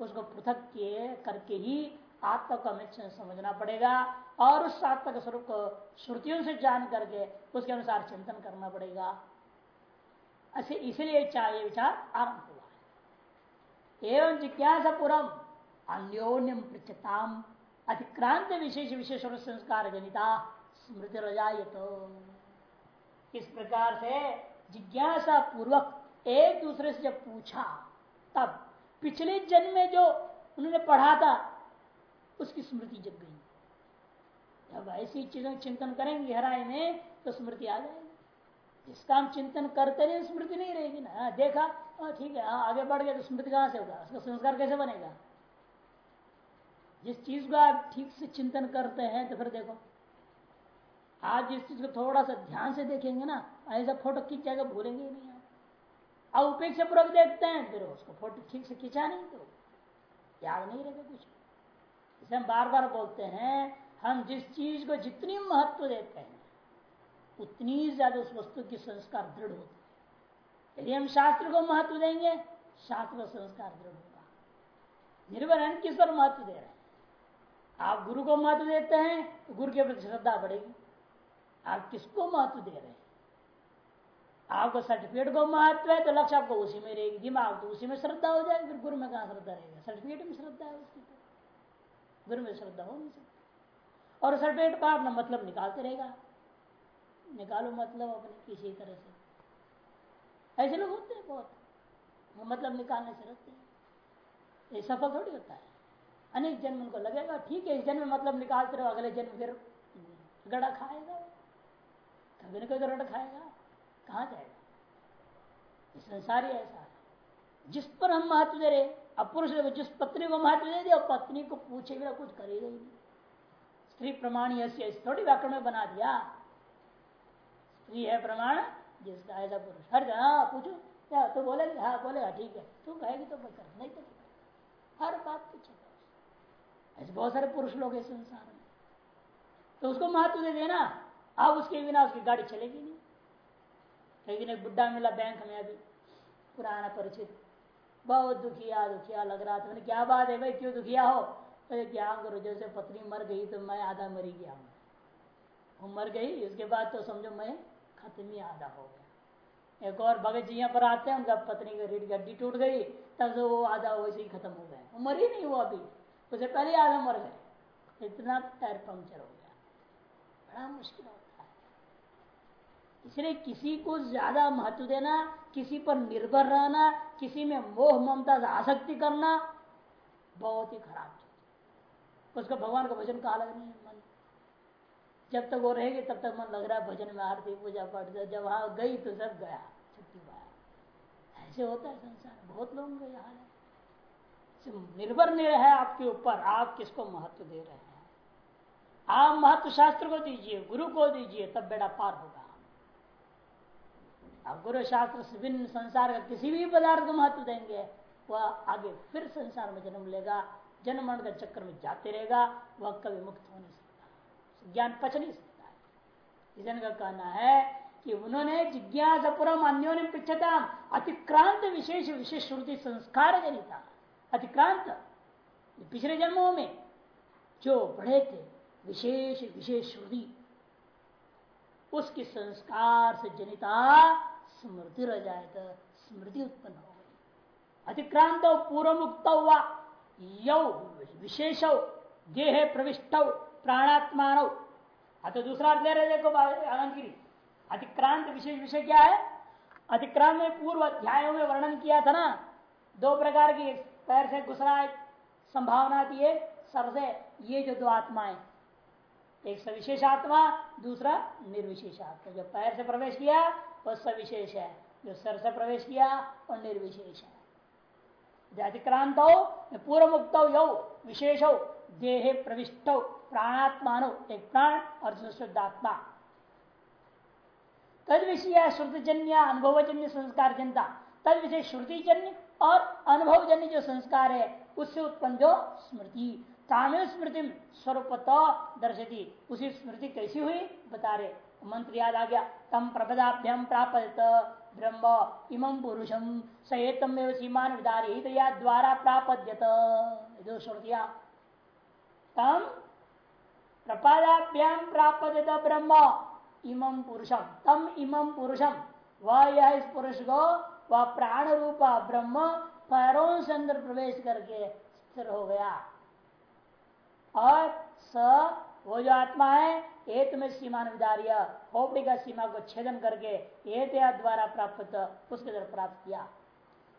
उसको पृथक किए करके ही आत्मा को हमें समझना पड़ेगा और उस आत्मा के स्वरूप को श्रुतियों से जान करके उसके अनुसार चिंतन करना पड़ेगा। ऐसे इसलिए चाहिए विचार आरंभ हुआ है। एवं जिज्ञासा पुरम अन्योन्यम पृछताम अतिक्रांत विशेष विशेष संस्कार जनिता स्मृति रजाय तो इस प्रकार से जिज्ञासा पूर्वक एक दूसरे से जब पूछा, तब पिछले जन्म में जो उन्होंने पढ़ा था उसकी स्मृति जग गई। जब ऐसी चीज़ों चिंतन करेंगे हराई में तो स्मृति आ जाएगी। जिसका हम चिंतन करते रहे स्मृति नहीं रहेगी ना। हाँ, देखा हाँ, ठीक है हाँ, आगे बढ़ गया तो स्मृति कहाँ से होगा? उसका संस्कार कैसे बनेगा? जिस चीज़ को आप ठीक से चिंतन करते हैं तो फिर देखो। आप जिस चीज़ को थोड़ा सा ध्यान से देखेंगे ना ऐसा फ़ोटो खींच जाएगा भूलेंगे नहीं आप। अब उपेक्षा पूर्वक देखते हैं फिर उसको फ़ोटो ठीक से खींचा नहीं तो याद नहीं रहेगा कुछ। इसे हम बार बार बोलते हैं, हम जिस चीज़ को जितनी महत्व देते हैं, उतनी ज़्यादा उस वस्तु की संस्कार दृढ़ होती है। यदि हम शास्त्र को महत्व देंगे, शास्त्र का संस्कार दृढ़ होगा। निर्भर है किस पर महत्व दे रहे हैं? आप गुरु को महत्व देते हैं तो गुरु के प्रति श्रद्धा बढ़ेगी। आप किसको महत्व दे रहे हैं? आपको सर्टिफिकेट को महत्व है तो लक्ष्य आपको उसी में रहेगी। दिमाग तो उसी में श्रद्धा हो जाएगी, फिर गुरु में कहा श्रद्धा रहेगा? सर्टिफिकेट में श्रद्धा है उसकी गुरु में श्रद्धा हो नहीं सकती और सर्टिफिकेट का अपना मतलब निकालते रहेगा। निकालो मतलब अपने किसी तरह से। ऐसे लोग होते हैं बहुत। वो मतलब निकालने से रहते हैं। ये सफल थोड़ी होता है। अनेक जन्म उनको लगेगा, ठीक है, इस जन्म मतलब निकालते रहो, अगले जन्म फिर गड़ा खाएगा। कभी ना कभी गड़ा खाएगा। कहाँ जाएगा? संसार ही ऐसा है। जिस पर हम महत्व दे रहे अब पुरुष जिस पत्नी को महत्व दे दिया, पत्नी को पूछे बिना कुछ करेगा ही नहीं। स्त्री प्रमाण ऐसी थोड़ी व्याकरण में बना दिया। स्त्री है प्रमाण, जिसका ऐसा पुरुष। हर हाँ पूछो। क्या तो बोलेगी हाँ बोलेगा, ठीक है। तू कहेगी तो कर, नहीं तो हर बात पूछेगा ऐसे बहुत सारे पुरुष लोग हैं संसार में। तो उसको महत्व दे देना। आप उसके बिना उसकी गाड़ी चलेगी नहीं। लेकिन एक बुढ़ा मिला बैंक में अभी, पुराना परिचित। बहुत दुखिया दुखिया लग रहा था। मैंने क्या बात है भाई, क्यों दुखिया हो? तो क्या करो, जैसे पत्नी मर गई तो मैं आधा मरी गया हूँ। वो मर गई उसके बाद तो समझो मैं खत्म ही आधा हो गया। एक और भगत जी यहाँ पर आते हैं, उनका पत्नी की रीढ़ की हड्डी टूट गई, तब से वो आधा वैसे ही खत्म हो गया। वो मर ही नहीं हुआ अभी। उसे पहले आधा मर गए। इतना टायर पंक्चर हो गया। बड़ा मुश्किल होता इसलिए किसी को ज़्यादा महत्व देना, किसी पर निर्भर रहना, किसी में मोह ममता से आसक्ति करना बहुत ही खराब चीज़ उसका भगवान का भजन का अलग नहीं है? मन। जब तक वो रहेगी, तब तक मन लग रहा है, भजन में आरती, पूजा पाठ, जब वहाँ गई तो सब गया, छुट्टी पाया। ऐसे होता है संसार। बहुत लोगों का हाल है। निर्भर नहीं है आपके ऊपर, आप किसको महत्व दे रहे हैं? आप महत्व शास्त्र को दीजिए, गुरु को दीजिए, तब बेड़ा पार होगा। अब गुरु शास्त्र से भिन्न संसार का किसी भी पदार्थ को महत्व देंगे, वह आगे फिर संसार में जन्म लेगा, जन्म मरण के चक्कर में जाते रहेगा, वह कभी मुक्त हो नहीं सकता। ज्ञान पच नहीं सकता है। का कहना है कि उन्होंने जिज्ञासा पुरम अन्यों ने पृछता अतिक्रांत विशेष विशेष श्रुति संस्कार जनिता। अतिक्रांत पिछले जन्मों में जो पढ़े थे, विशेष विशेष श्रुति, उसके संस्कार से जनिता स्मृति रह जाए तो स्मृति उत्पन्न हो गई। अतिक्रांत पूर्व मुक्त हुआ। यौ, विशेष गेह प्रविष्ट, प्राणात्मान। तो दूसरा अर्थ ले रहे देखो आनंदगिरी अतिक्रांत विशेष विषय क्या है? अतिक्रांत में पूर्व अध्यायों में वर्णन किया था ना? दो प्रकार की, पैर से एक संभावना थी सर ये जो दो आत्माएँ। एक सविशेष आत्मा दूसरा निर्विशेष आत्मा जो पैर से प्रवेश किया वह सविशेष है। जो सर से प्रवेश किया वह निर्विशेष है। अतिक्रांत पूर्व मुक्त यौ, विशेष हो देहे प्रविष्ट हो प्राणात्मान, एक प्राण और शुद्धात्मा। तद विषय श्रुतिजन्य, अनुभवजन्य संस्कार जनता तद विषय श्रुतिजन्य और अनुभवजन्य जो संस्कार है, उससे उत्पन्न जो स्मृति। तामिल स्मृति स्वरूपत दर्शती उसी स्मृति कैसी हुई? बता रहे। मंत्र याद आ गया। तम प्रपदाभ्यम प्राप्त ब्रह्म इमं पुरुषम सहेतम सीमान विदारित या द्वारा प्राप्यत जो श्रुतिया। तम प्रपदाभ्याम प्राप्त ब्रह्म इमं पुरुषम तम इमं पुरुषम वह यह इस पुरुष को वह प्राण रूपा ब्रह्म, पैरों से अंदर प्रवेश करके स्थिर हो गया। और स, वो जो आत्मा है एक में सीमा विदार्य खोपड़ी का सीमा को छेदन करके एक द्वारा प्राप्त, उसके द्वारा प्राप्त किया।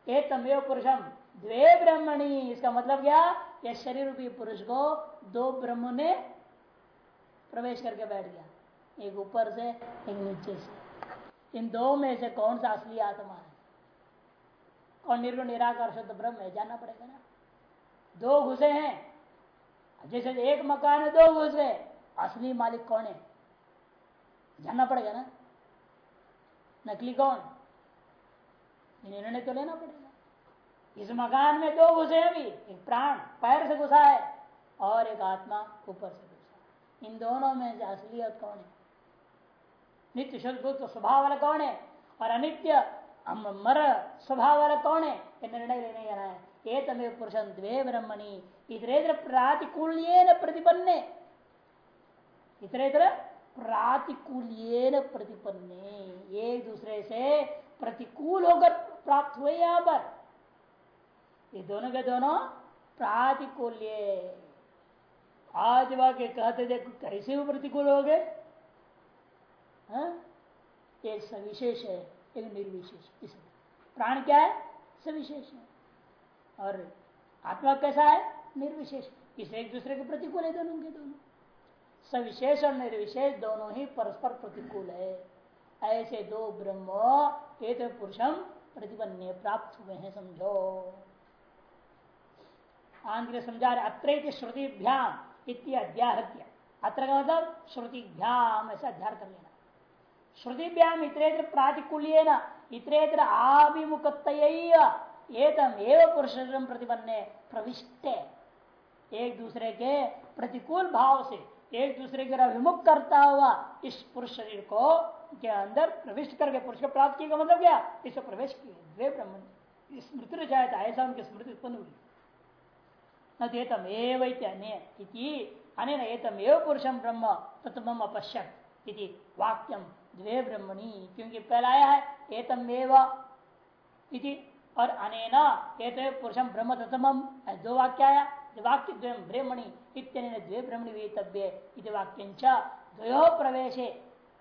एकमेव पुरुषम, द्वे ब्रह्मणी, इसका मतलब क्या? यह शरीर रूपी पुरुष को दो ब्रह्म ने प्रवेश करके बैठ गया, एक ऊपर से, एक नीचे से। इन दो में से कौन सा असली आत्मा है? और निर्गुण, निराकार, शुद्ध ब्रह्म है? जानना पड़ेगा ना। दो घुसे हैं जैसे एक मकान में दो घुस गए। असली मालिक कौन है? जानना पड़ेगा ना? नकली कौन? निर्णय तो लेना पड़ेगा। इस मकान में दो घुसे अभी। एक प्राण पैर से घुसा है और एक आत्मा ऊपर से घुसा इन दोनों में असलियत कौन है? नित्य शुद्ध तो स्वभाव वाला कौन है? और अनित्य मर स्वभाव वाला कौन है? ये निर्णय लेने जाना है। ये तमेव पुरुषन द्वे ब्रह्मणि। इतरेतर प्रातिकूल प्रतिपन्ने। इतरेतर प्रातिकूल प्रतिपन्ने। एक दूसरे से प्रतिकूल होकर प्राप्त हुए यहाँ पर ये दोनों के दोनों प्रातिकूल्य। आज वाक्य कहते देखो, कैसे वो प्रतिकूल हो गए? हाँ? एक सविशेष है, एक निर्विशेष। इसमें प्राण क्या है? सविशेष है। और आत्मा कैसा है? निर्विशेष। इसे एक दूसरे के प्रतिकूल है, दोनों के दोनों। सविशेष और निर्विशेष दोनों ही परस्पर प्रतिकूल है। ऐसे दो ब्रह्म, एक पुरुषम प्रतिपन्न प्राप्त हुए हैं, समझो। आंध्र समझा रहे अत्र श्रुतिभ्याम इत्याद्याहत्य अत्र का मतलब श्रुतिभ्याम, ऐसा अध्यार कर लेना। श्रुतिभ्याम इतरेत्र प्रातिकूल्य न इतरेत्र आभिमुखत एतम एवं पुरुष प्रतिपन्न प्रविष्ट। एक दूसरे के प्रतिकूल भाव से, एक दूसरे के अभिमुख करता हुआ इस पुरुष शरीर को के अंदर प्रविष्ट करके पुरुष को प्राप्त किया। मतलब क्या? इसे प्रवेश किए द्वे ब्रह्म स्मृति ऐसा उनकी स्मृति उत्पन्न हुई। नेतम एवं एतम एव पुरुषम ब्रह्म तत्म इति वाक्यम द्वे ब्रह्मणी, क्योंकि पहला आया है, एतम एव और अनेना एत पुरुषम ब्रह्म तत्म दो वाक्य आया वाक्य द्वयम ब्रह्मणि इतने द्वे ब्रह्मणि वेतव्य वाक्य द्वयो प्रवेशे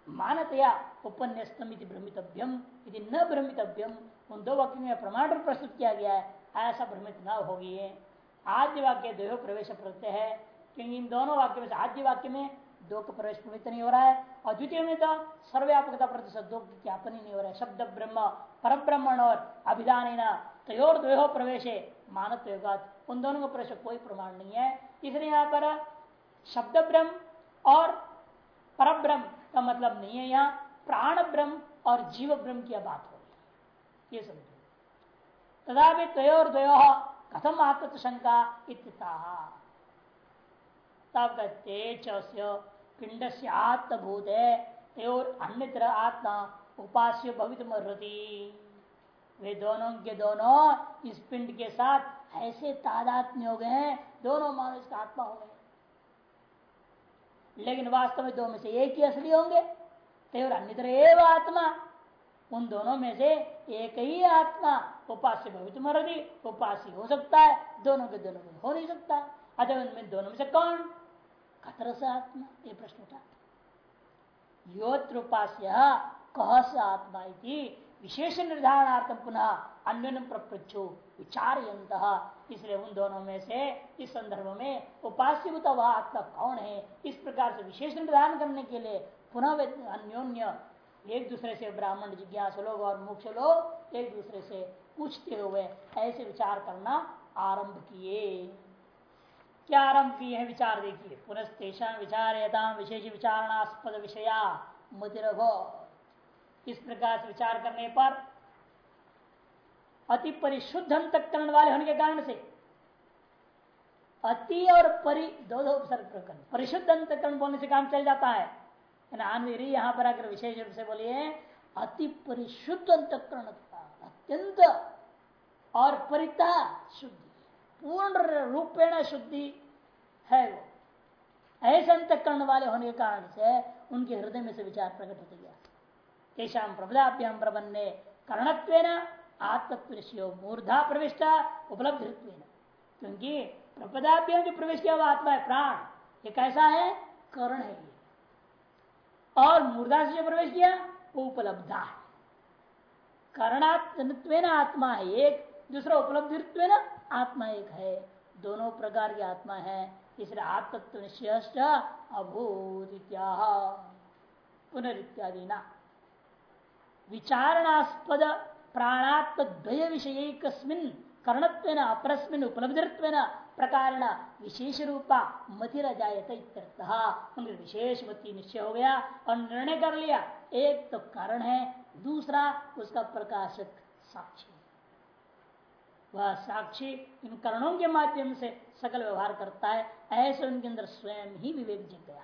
मानतया उपन्यास्तम भ्रमितव्यम। यदि न भ्रमितव्यम। उन दो वाक्य में प्रमाण प्रस्तुत किया गया है ऐसा भ्रमित न होगी आद्य वाक्य द्वयो प्रवेश प्रत्यय है। क्योंकि इन दोनों वाक्य में से आद्य वाक्य में दो का प्रवेश प्रवृत्त नहीं हो रहा है। और द्वितीय में तो सर्वव्यापकता प्रतिशत दो की ज्ञापन ही नहीं हो रहा है शब्द ब्रह्म पर ब्रह्मण और अभिधान तयोर द्वयो प्रवेश मानव उन दोनों का प्रवेश कोई प्रमाण नहीं है। इसलिए यहाँ पर शब्द ब्रह्म और पर ब्रह्म का मतलब नहीं है। यहाँ प्राण ब्रह्म और जीव ब्रह्म की बात हो ये समझो। तथा भी तयोर द्वयो कथम आत्म शंका इतना तब कहते पिंड से आत्मभूत है तयोर अन्य तरह आत्मा उपास्य भवित मरती वे दोनों के दोनों इस पिंड के साथ ऐसे तादात्म्य हो गए हैं, दोनों मानव इसका आत्मा हो गए। लेकिन वास्तव में दो में से एक ही असली होंगे तेवर अन्य आत्मा। उन दोनों में से एक ही आत्मा उपास्य भवित मरदी उपास्य हो सकता है, दोनों के दोनों में हो नहीं सकता। अतः उनमें दोनों में से कौन? खतर से आत्मा ये प्रश्न उठा। योत्र उपास्य कह से आत्मा विशेष निर्धारणार्थम पुनः अन्य प्रपृच्छो विचार इसलिए उन दोनों में से, इस संदर्भ में उपास्य वह आत्मा कौन है, इस प्रकार से विशेष निर्धारण करने के लिए पुनः अन्योन्य, एक दूसरे से ब्राह्मण, जिज्ञास लोग और मोक्ष लोग एक दूसरे से पूछते हुए ऐसे विचार करना आरंभ किए। क्या आरंभ किए हैं विचार देखिए पुनस्तेषा विचार विशेष विचारणास्पद विषया मुदिरभो इस प्रकार से विचार करने पर अति परिशुद्ध अंतकरण वाले होने के कारण से अति और परि दो दो उपसर्ग प्रकरण। परिशुद्ध अंतकरण बोलने से काम चल जाता है। यहाँ पर अगर विशेष रूप से बोलिए, अति परिशुद्ध अंतकरण अत्यंत और परिता शुद्धि। पूर्ण रूपेण शुद्धि है वो। ऐसे अंतकरण वाले होने के कारण से उनके हृदय में से विचार प्रकट होते गया। तेषाम प्रबदाभ्याम प्रबन्ने कर्णत्व आत्मत्व मूर्धा प्रविष्टा उपलब्ध क्योंकि प्रपदाभ्याम जो प्रवेश किया हुआ आत्मा है, प्राण। ये कैसा है? कर्ण है ये। और मूर्धा से जो प्रवेश किया, वो उपलब्धा है। करणात्व आत्मा है एक दूसरा उपलब्धित्व आत्मा एक है। दोनों प्रकार की आत्मा है, इसलिए आत्मत्व निश्चय अभूत पुनरित्यादि ना विचारणास्पद प्राणात्म द्वय विषय कर्णत्व अपरस्मिन उपलब्धित्व प्रकार विशेष रूपा मति जायत उनके विशेष मति निश्चय हो गया और निर्णय कर लिया। एक तो कारण है, दूसरा उसका प्रकाशक साक्षी वह साक्षी इन करणों के माध्यम से सकल व्यवहार करता है, ऐसे उनके अंदर स्वयं ही विवेक जीत गया।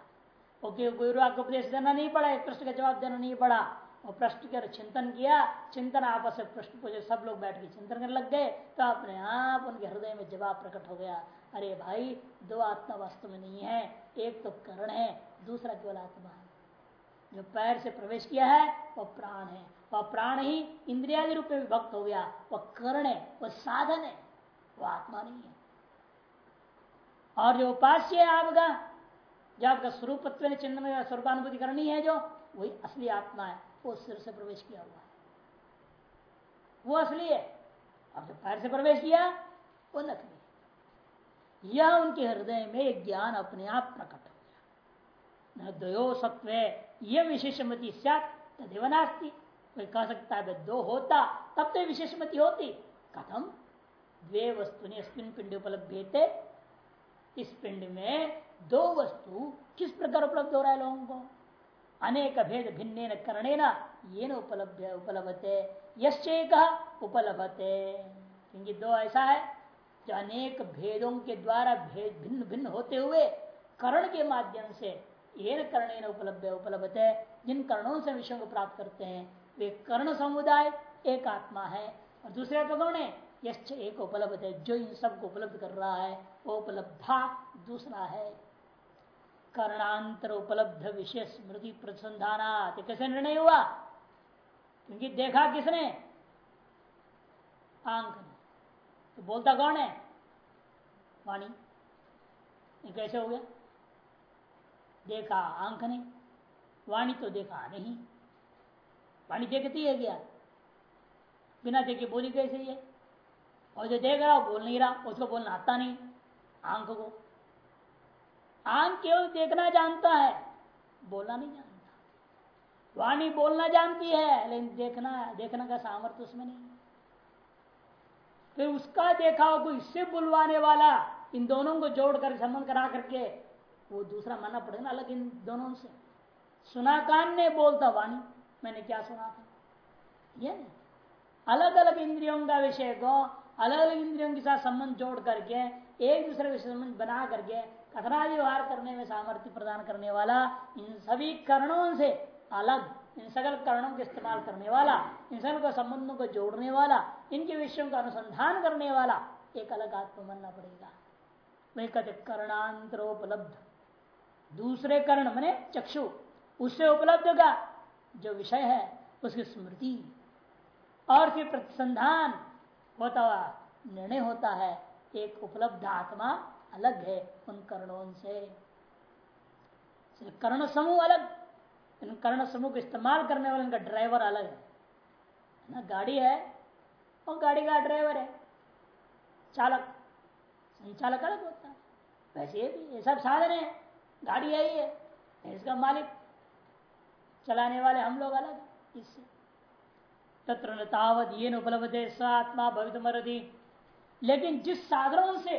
ओके, गुरु को उपदेश देना नहीं पड़ा, एक प्रश्न का जवाब देना नहीं पड़ा। और प्रश्न कर चिंतन किया, चिंतन आपस में प्रश्न पूछे, सब लोग बैठ के चिंतन करने लग गए तो अपने आप उनके हृदय में जवाब प्रकट हो गया। अरे भाई, दो आत्मा वास्तव में नहीं है, एक तो करण है, दूसरा केवल आत्मा है। जो पैर से प्रवेश किया है वह प्राण है। वह प्राण ही इंद्रियादि रूप में विभक्त हो गया। वह करण है, वह साधन है, वह आत्मा नहीं है। और जो उपास्य है आपका, जो आपका स्वरूप चिन्ह में स्वरूपानुभूति करनी है जो, वही असली आत्मा है। वो सिर से प्रवेश किया हुआ है। वो असली है। अब जो पैर से प्रवेश किया, वो नकली यह उनके हृदय में ज्ञान अपने आप प्रकट हो गया। न दयो सत्व यह विशेष विशेषमति तदेव नास्ती। कोई कह सकता है दो होता, तब तो विशेषमति होती। कथम? द्वे वस्तु ने अस्मिन पिंड उपलब्ध इस पिंड में दो वस्तु किस प्रकार उपलब्ध हो रहा है लोगों को? अनेक भेद भिन्न करणे न ये उपलब्ध उपलब्धते यश्चेक उपलब्धते क्योंकि दो ऐसा है, जो अनेक भेदों के द्वारा भेद भिन्न भिन्न होते हुए करण के माध्यम से ये कर्ण उपलब्ध उपलब्ध है जिन करणों से विषयों को प्राप्त करते हैं वे कर्ण समुदाय, एक आत्मा है। और दूसरे का कौन है? यश्च एक उपलब्ध है। जो इन सबको उपलब्ध कर रहा है, वो उपलब्धा दूसरा है। कर्णांतर उपलब्ध विशेष स्मृति प्रसंधाना कैसे निर्णय हुआ? क्योंकि देखा किसने? आँख ने। तो बोलता कौन है? वाणी। कैसे हो गया? देखा आँख ने। वाणी तो देखा नहीं। वाणी देखती है क्या बिना देखे बोली कैसे है और जो देख रहा हो बोल नहीं रहा, उसको बोलना आता नहीं, आँख को। आँख केवल देखना जानता है, बोलना नहीं जानता। वाणी बोलना जानती है, लेकिन देखना देखना का सामर्थ्य उसमें नहीं। फिर उसका देखा हो इससे बुलवाने वाला, इन दोनों को जोड़कर, संबंध करा करके, वो दूसरा मानना पड़ेगा अलग इन दोनों से। सुना कान ने बोलता वाणी। मैंने क्या सुना था? ये अलग अलग इंद्रियों का विषय को अलग अलग इंद्रियों के साथ संबंध जोड़ करके, एक दूसरे के संबंध बना करके, कथना व्यवहार करने में सामर्थ्य प्रदान करने वाला, इन सभी करणों से अलग, इन सकल करणों का इस्तेमाल करने वाला, इन सकल को संबंधों को जोड़ने वाला, इनके विषयों का अनुसंधान करने वाला, एक अलग आत्मा बनना पड़ेगा। वही कहते कर्णांतरोपलब्ध। दूसरे कर्ण, मने चक्षु, उससे उपलब्ध का जो विषय है, उसकी स्मृति। और फिर प्रतिसंधान होता हुआ निर्णय होता है, एक उपलब्ध आत्मा अलग है उन कर्णों से। कर्ण समूह अलग, इन कर्ण समूह को इस्तेमाल करने वाले इनका ड्राइवर अलग है। ना, गाड़ी है और गाड़ी का ड्राइवर है। चालक, संचालक अलग होता है। वैसे भी ये सब साधन है, गाड़ी है ही है, इसका मालिक चलाने वाले हम लोग अलग इससे। तत्र तावत ये उपलब्ध है आत्मा भवित मरदी लेकिन जिस साधनों से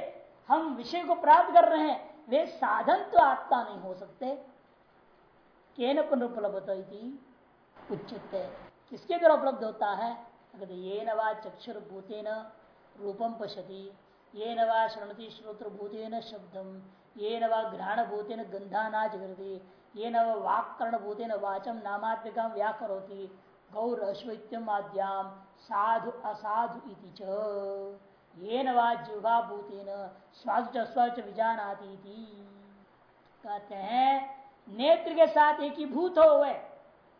हम विषय को प्राप्त कर रहे हैं, वे साधन तो आत्मा नहीं हो सकते। केन पुनरुपलब्ध उचित किसके द्वारा उपलब्ध होता है? अगर ये नवा चक्षुर भूतेन रूपम पश्यति। ये नवा श्रणति श्रोत्र भूतेन शब्दम। ये नवा ग्रहण भूतेन गंधा ना ये नव वाक्कर्ण भूतेन वाचम नामात्मिका व्याकरोति। गौर अश्वित्यम साधु असाधु इति च। ये नवा भूतेन स्वाच स्वाच कहते हैं, नेत्र के साथ एक ही भूत हो हुए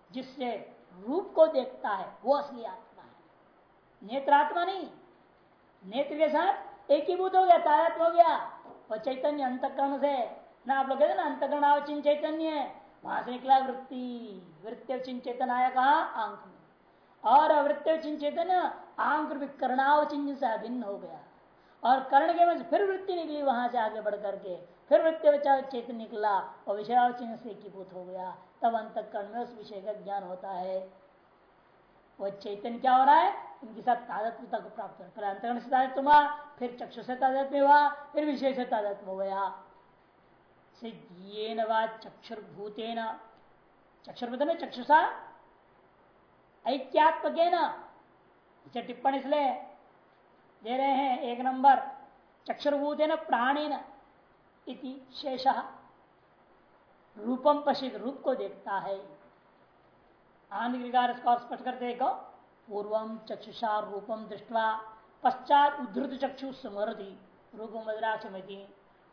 जिससे रूप को देखता है, वो असली आत्मा है। नेत्र आत्मा नहीं, नेत्र के साथ एक ही भूत हो गया तारत हो गया और चैतन्य अंतकरण से ना आप लोग कहते ना अंतकरण आवचिन चैतन्य वहाँ से निकला वृत्ति वृत्ति चिन्ह चैतन्य आया कहा? आँख में। और अवृत्य चिंतन आंक कर्णाव चिन्ह से अभिन्न हो गया। और कर्ण के में फिर वृत्ति निकली वहाँ से आगे बढ़ करके फिर वृत्ति बचा चेतन निकला, और विषय चिन्ह से एकीभूत हो गया। तब अंत कर्ण में उस विषय का ज्ञान होता है। वह चैतन्य क्या हो रहा है? इनके साथ तादत्मता को प्राप्त रहा अंतरण से तादत्म हुआ, फिर चक्षु से तादत्म्य हुआ, फिर विषय से तादत्म हो गया। ये चक्षुर्भूतेन। चक्षुर्भूत चक्षुषा ऐक्यात्मक न टिप्पणी इसलिए दे रहे हैं, एक नंबर चक्षुर्भूत प्राणीन इति शेष। रूपम पशित रूप को देखता है। आंध्र स्पष्ट करते देखो, पूर्व चक्षुषा रूपम दृष्टवा पश्चात उद्धृत चक्षु स्मृति रूप मदराक्षमति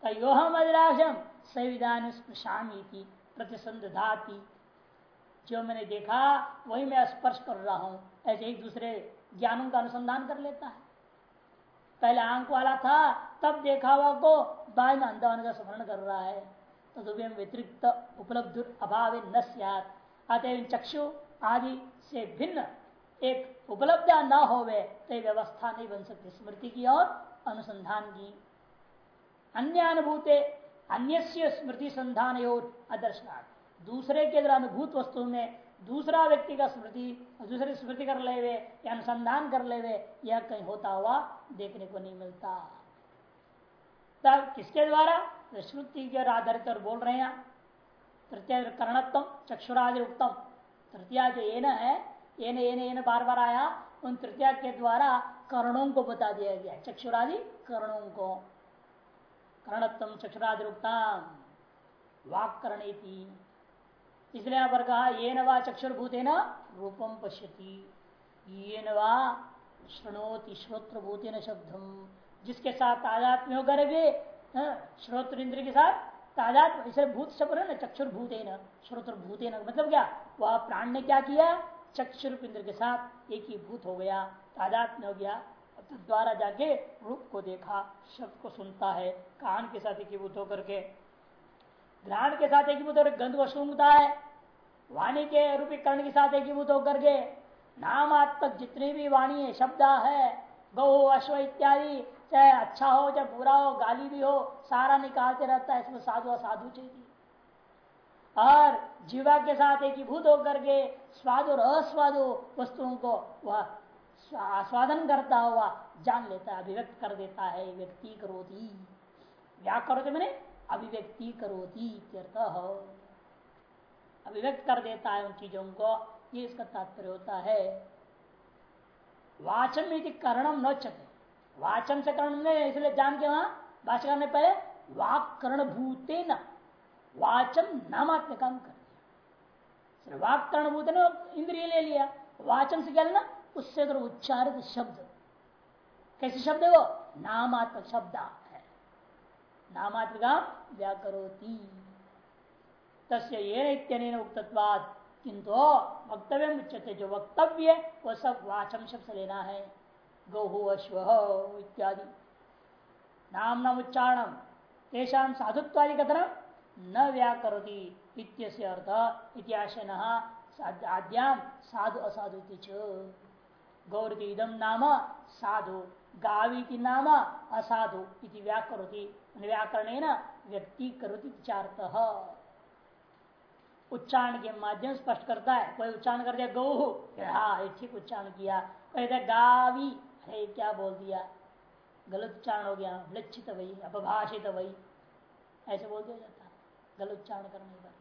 तयोह मदराक्षम संविधान स्पृशामी प्रतिसंधाती जो मैंने देखा, वही मैं स्पर्श कर रहा हूँ। ऐसे एक दूसरे ज्ञानों का अनुसंधान कर लेता है। पहले आँख वाला था, तब देखा हुआ को बाद में अंधा होने का स्मरण कर रहा है। तो व्यतिरिक्त उपलब्ध अभाव न अतः चक्षु आदि से भिन्न एक उपलब्ध न होवे तो व्यवस्था नहीं बन सकती। स्मृति की और अनुसंधान की। अन्य अनुभूते अन्य स्मृति संधान अदर्शनार्थ दूसरे के द्वारा अनुभूत वस्तु में दूसरा व्यक्ति का स्मृति, दूसरे स्मृति कर ले या अनुसंधान कर ले यह कहीं होता हुआ देखने को नहीं मिलता। तब किसके द्वारा? तो श्रुति के आधारित और बोल रहे हैं। तृतीय कर्णत्म चक्षुरादि उत्तम तृतीया जो एन है एन एन एन बार बार आया, उन तृतीया के द्वारा कर्णों को बता दिया गया चक्षुरादि कर्णों को। कर्णत्म चक्षुरादि वाक करणी इसलिए यहाँ पर कहा ये नवा चक्षुर्भूत न रूपम पश्यति। ये नवा श्रणोति श्रोत्र न शब्दम जिसके साथ तादात्म्य होकर भी श्रोत्र इंद्र के साथ तादात्म इसे भूत शब्द है ना चक्षुर्भूत न श्रोत्र भूत न मतलब क्या? वह प्राण ने क्या किया? चक्षुर इंद्र के साथ एक ही भूत हो गया, तादात्म्य हो गया द्वारा जाके रूप को देखा, शब्द को सुनता है, कान के साथ एकीभूत होकर के। घ्राण के साथ एकीभूत होकर गंध को सूंघता है, वाणी के रूपी कर्ण के साथ एकीभूत होकर के। नामात्मक जितनी भी वाणी है, शब्द है, गौ अश्व इत्यादि, चाहे अच्छा हो, चाहे बुरा हो, गाली भी हो, सारा निकालते रहता है, इसमें साधु असाधु चाहिए। और जीवा के साथ एकीभूत होकर के, स्वादु और अस्वादु वस्तुओं को, वह आस्वादन करता हुआ जान लेता है, अभिव्यक्त कर देता है व्यक्ति करोती। क्या करोते मैंने अभिव्यक्ति करोती अभिव्यक्त कर देता है उन चीज़ों को, ये इसका तात्पर्य होता है। वाचम यदि कर्णम न चते वाचम से कर्ण ने इसलिए जान के वहाँ भाषा करने पहले वाक कर्ण भूते न वाचम नामात्म काम कर दिया। वाक कर्ण भूत ने इंद्रिय ले लिया। वाचम से क्या लेना? उससे अगर उच्चारित शब्द, कैसे शब्द है वो? नामात्मक शब्द है। नामात्मका व्याकरोती। तस्य ये उक्तत्वाद किंतु वक्तव्य उच्चते जो वक्तव्य, वो सब वाचम शब्द लेना है। गौहु अश्व इत्यादि। नाम नाम उच्चारण, तेषा साधुत्वादि कथन न व्याकरोति इत्यस्य अर्थ इतिहासन आद्याम साधु असाधु गौरती इदम नाम साधु गावी की नाम असाधु इति व्याकरोति। व्याकरण व्यक्ति करोति चार्थ उच्चारण के माध्यम स्पष्ट करता है। कोई उच्चारण कर दिया, गौ हाँ ठीक उच्चारण किया। कहते गावी, अरे, क्या बोल दिया? गलत उच्चारण हो गया, विलक्षित वही, अपभाषित वही। ऐसे बोल दिया जाता है, गलत उच्चारण करने पर